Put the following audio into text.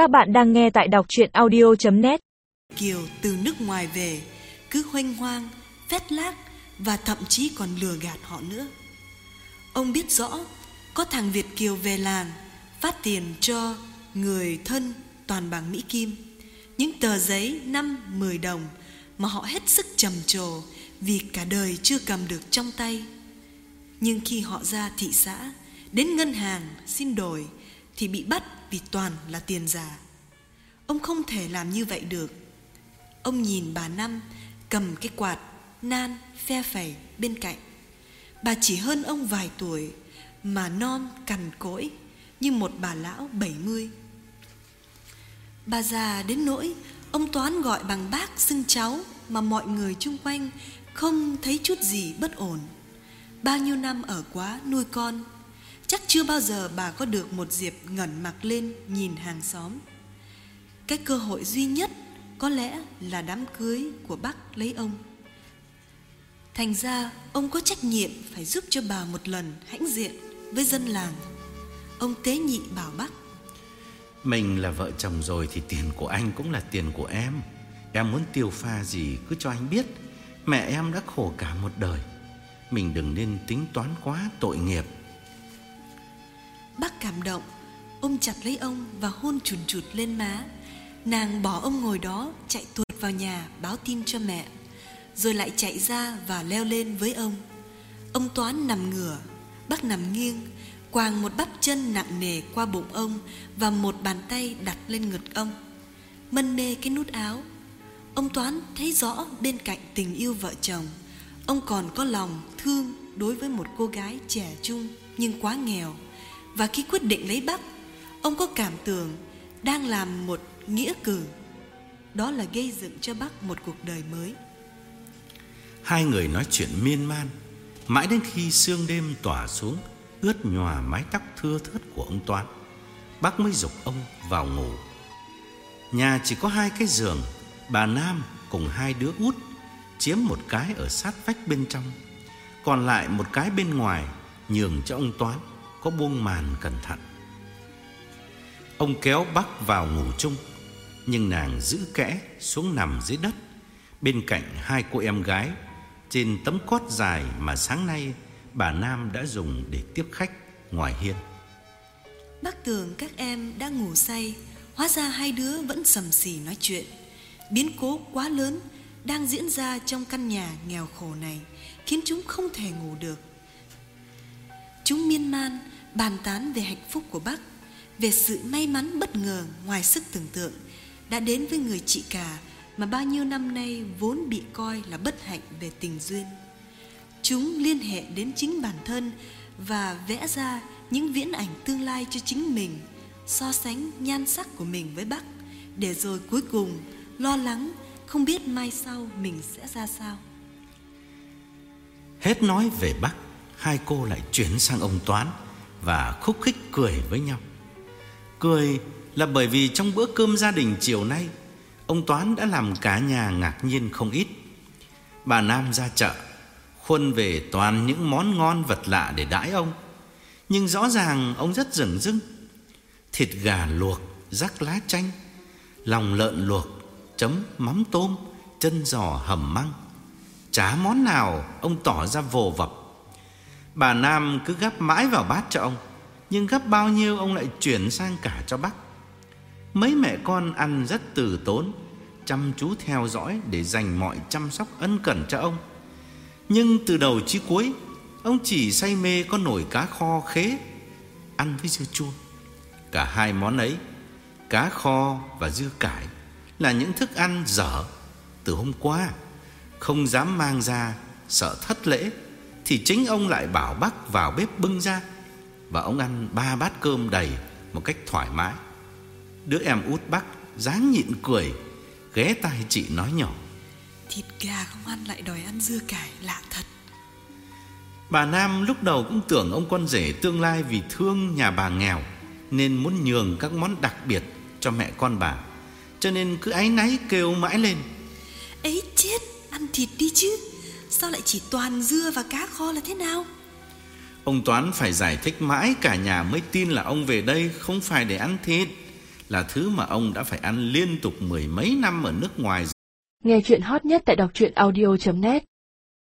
Các bạn đang nghe tại đọc chuyện audio.net Kiều từ nước ngoài về cứ hoanh hoang, phét lác và thậm chí còn lừa gạt họ nữa. Ông biết rõ có thằng Việt Kiều về làng phát tiền cho người thân toàn bằng Mỹ Kim. Những tờ giấy 5-10 đồng mà họ hết sức trầm trồ vì cả đời chưa cầm được trong tay. Nhưng khi họ ra thị xã, đến ngân hàng xin đổi thì bị bắt vì toàn là tiền giả. Ông không thể làm như vậy được. Ông nhìn bà Năm cầm cái quạt nan phe phẩy bên cạnh. Bà chỉ hơn ông vài tuổi mà non cằn cỗi như một bà lão bảy mươi. Bà già đến nỗi ông Toán gọi bằng bác xưng cháu mà mọi người chung quanh không thấy chút gì bất ổn. Bao nhiêu năm ở quá nuôi con Chắc chưa bao giờ bà có được một dịp ngẩn mặt lên nhìn hàng xóm. Cái cơ hội duy nhất có lẽ là đám cưới của bác lấy ông. Thành ra ông có trách nhiệm phải giúp cho bà một lần hãnh diện với dân làng. Ông tế nhị bảo bác, Mình là vợ chồng rồi thì tiền của anh cũng là tiền của em. Em muốn tiêu pha gì cứ cho anh biết. Mẹ em đã khổ cả một đời. Mình đừng nên tính toán quá tội nghiệp cảm động. Ôm chặt lấy ông và hôn chùn chụt lên má. Nàng bỏ ông ngồi đó, Chạy tuột vào nhà báo tin cho mẹ, Rồi lại chạy ra và leo lên với ông. Ông Toán nằm ngửa, Bác nằm nghiêng, Quàng một bắp chân nặng nề qua bụng ông Và một bàn tay đặt lên ngực ông. Mân mê cái nút áo. Ông Toán thấy rõ bên cạnh tình yêu vợ chồng, Ông còn có lòng thương đối với một cô gái trẻ trung nhưng quá nghèo và khi quyết định lấy Bắc, ông có cảm tưởng đang làm một nghĩa cử. Đó là gây dựng cho Bắc một cuộc đời mới. Hai người nói chuyện miên man, mãi đến khi sương đêm tỏa xuống, ướt nhòa mái tóc thưa thớt của ông Toán. Bác mới dục ông vào ngủ. Nhà chỉ có hai cái giường, bà Nam cùng hai đứa út chiếm một cái ở sát vách bên trong, còn lại một cái bên ngoài nhường cho ông Toán có buông màn cẩn thận. Ông kéo Bắc vào ngủ chung, nhưng nàng giữ kẽ xuống nằm dưới đất bên cạnh hai cô em gái trên tấm cót dài mà sáng nay bà Nam đã dùng để tiếp khách ngoài hiên. Bác tưởng các em đã ngủ say, hóa ra hai đứa vẫn sầm xì nói chuyện. Biến cố quá lớn đang diễn ra trong căn nhà nghèo khổ này khiến chúng không thể ngủ được. Chúng miên man bàn tán về hạnh phúc của bác, về sự may mắn bất ngờ ngoài sức tưởng tượng đã đến với người chị cả mà bao nhiêu năm nay vốn bị coi là bất hạnh về tình duyên. Chúng liên hệ đến chính bản thân và vẽ ra những viễn ảnh tương lai cho chính mình, so sánh nhan sắc của mình với bác, để rồi cuối cùng lo lắng không biết mai sau mình sẽ ra sao. Hết nói về Bắc, hai cô lại chuyển sang ông Toán và khúc khích cười với nhau. Cười là bởi vì trong bữa cơm gia đình chiều nay, ông Toán đã làm cả nhà ngạc nhiên không ít. Bà Nam ra chợ, khuôn về toàn những món ngon vật lạ để đãi ông. Nhưng rõ ràng ông rất rừng rưng. Thịt gà luộc, rắc lá chanh, lòng lợn luộc, chấm mắm tôm, chân giò hầm măng. Chả món nào ông tỏ ra vồ vập Bà Nam cứ gắp mãi vào bát cho ông, Nhưng gắp bao nhiêu ông lại chuyển sang cả cho bác. Mấy mẹ con ăn rất từ tốn, Chăm chú theo dõi để dành mọi chăm sóc ân cần cho ông. Nhưng từ đầu chí cuối, Ông chỉ say mê có nổi cá kho khế, Ăn với dưa chua. Cả hai món ấy, Cá kho và dưa cải, Là những thức ăn dở Từ hôm qua, Không dám mang ra, Sợ thất lễ thì chính ông lại bảo bác vào bếp bưng ra Và ông ăn ba bát cơm đầy Một cách thoải mái. Đứa em út bác dáng nhịn cười Ghé tai chị nói nhỏ. Thịt gà không ăn lại đòi ăn dưa cải lạ thật. Bà Nam lúc đầu cũng tưởng ông con rể tương lai vì thương nhà bà nghèo Nên muốn nhường các món đặc biệt cho mẹ con bà Cho nên cứ áy náy kêu mãi lên. Ấy chết, ăn thịt đi chứ Sao lại chỉ toàn dưa và cá kho là thế nào Ông Toán phải giải thích mãi cả nhà mới tin là ông về đây không phải để ăn thịt là thứ mà ông đã phải ăn liên tục mười mấy năm ở nước ngoài. Nghe chuyện hot nhất tại đọc truyện audio.net